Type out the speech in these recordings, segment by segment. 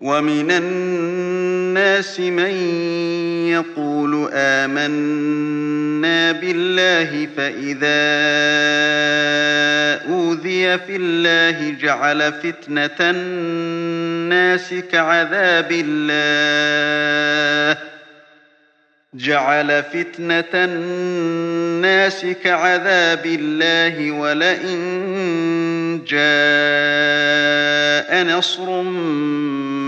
ومن الناس من يقول آمنا بالله فإذا أوذي في الله جعل فتنة الناس كعذاب الله جعل فتنة الناس كعذاب الله ولئن جاء نصر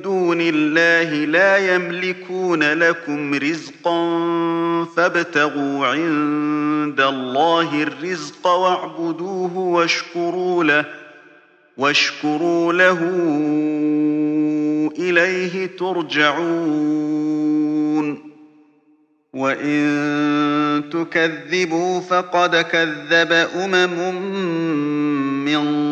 دون الله لا يملكون لكم رزقا فابتغوا عند الله الرزق واعبدوه واشكروا له واشكروا له إليه ترجعون. وإن تكذبوا فقد كذب أمم من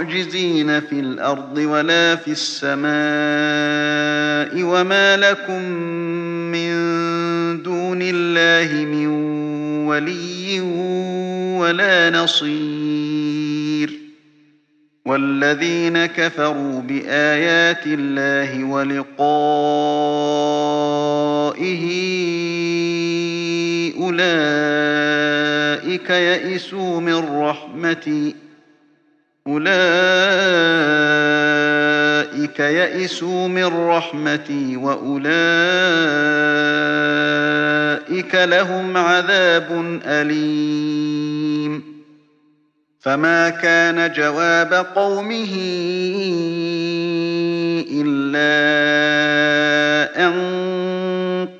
بمعجزين في الأرض ولا في السماء وما لكم من دون الله من ولي ولا نصير والذين كفروا بآيات الله ولقائه أولئك يئسوا من رحمتي أولئك يئسوا من رحمتي وأولئك لهم عذاب أليم. فما كان جواب قومه إلا أن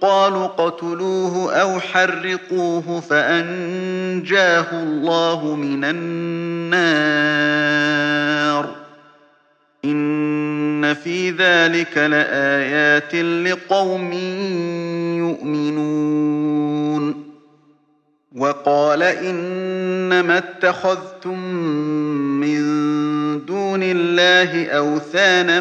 قالوا اقتلوه أو حرقوه فأنجاه الله من النار. إن في ذلك لآيات لقوم يؤمنون. وقال إنما اتخذتم من دون الله أوثانا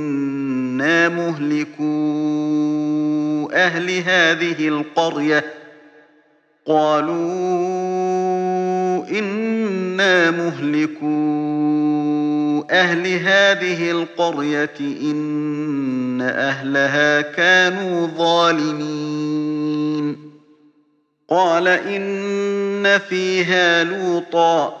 إنا مهلكو أهل هذه القرية قالوا إنا مهلكو أهل هذه القرية إن أهلها كانوا ظالمين قال إن فيها لوطا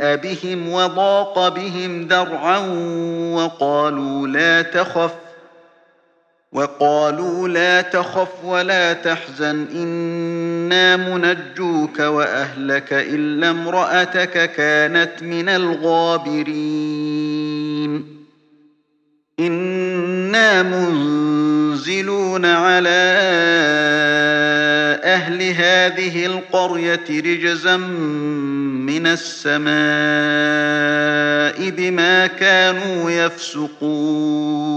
بهم وضاق بهم ذرعا وقالوا لا تخف وقالوا لا تخف ولا تحزن إنا منجوك وأهلك إلا امرأتك كانت من الغابرين إنا منزلون على أهل هذه القرية رجزا من السماء بما كانوا يفسقون.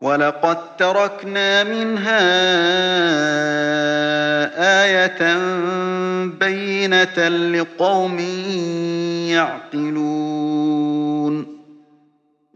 ولقد تركنا منها آية بينة لقوم يعقلون.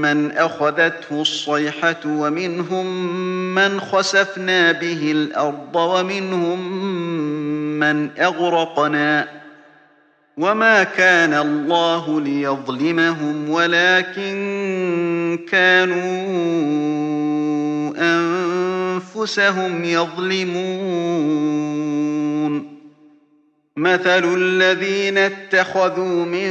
من أخذته الصيحة ومنهم من خسفنا به الأرض ومنهم من أغرقنا وما كان الله ليظلمهم ولكن كانوا أنفسهم يظلمون. مثل الذين اتخذوا من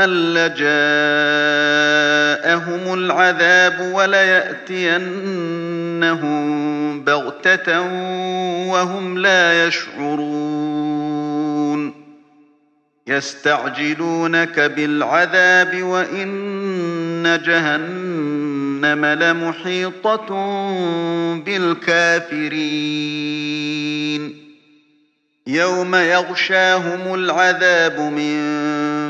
لجاءهم العذاب وليأتينهم بغتة وهم لا يشعرون يستعجلونك بالعذاب وإن جهنم لمحيطة بالكافرين يوم يغشاهم العذاب من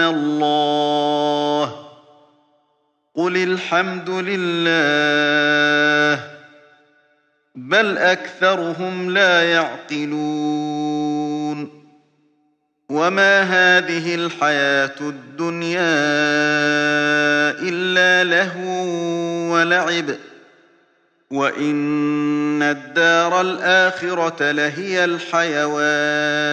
الله قل الحمد لله بل أكثرهم لا يعقلون وما هذه الحياة الدنيا إلا لهو ولعب وإن الدار الآخرة لهي الحيوان